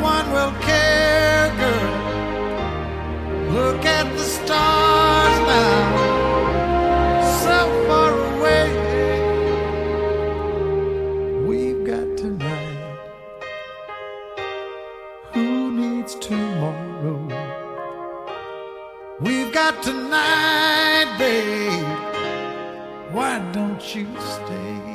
one will care, girl. Look at the stars now, so far away. We've got tonight. Who needs tomorrow? We've got tonight, babe. Why don't you stay?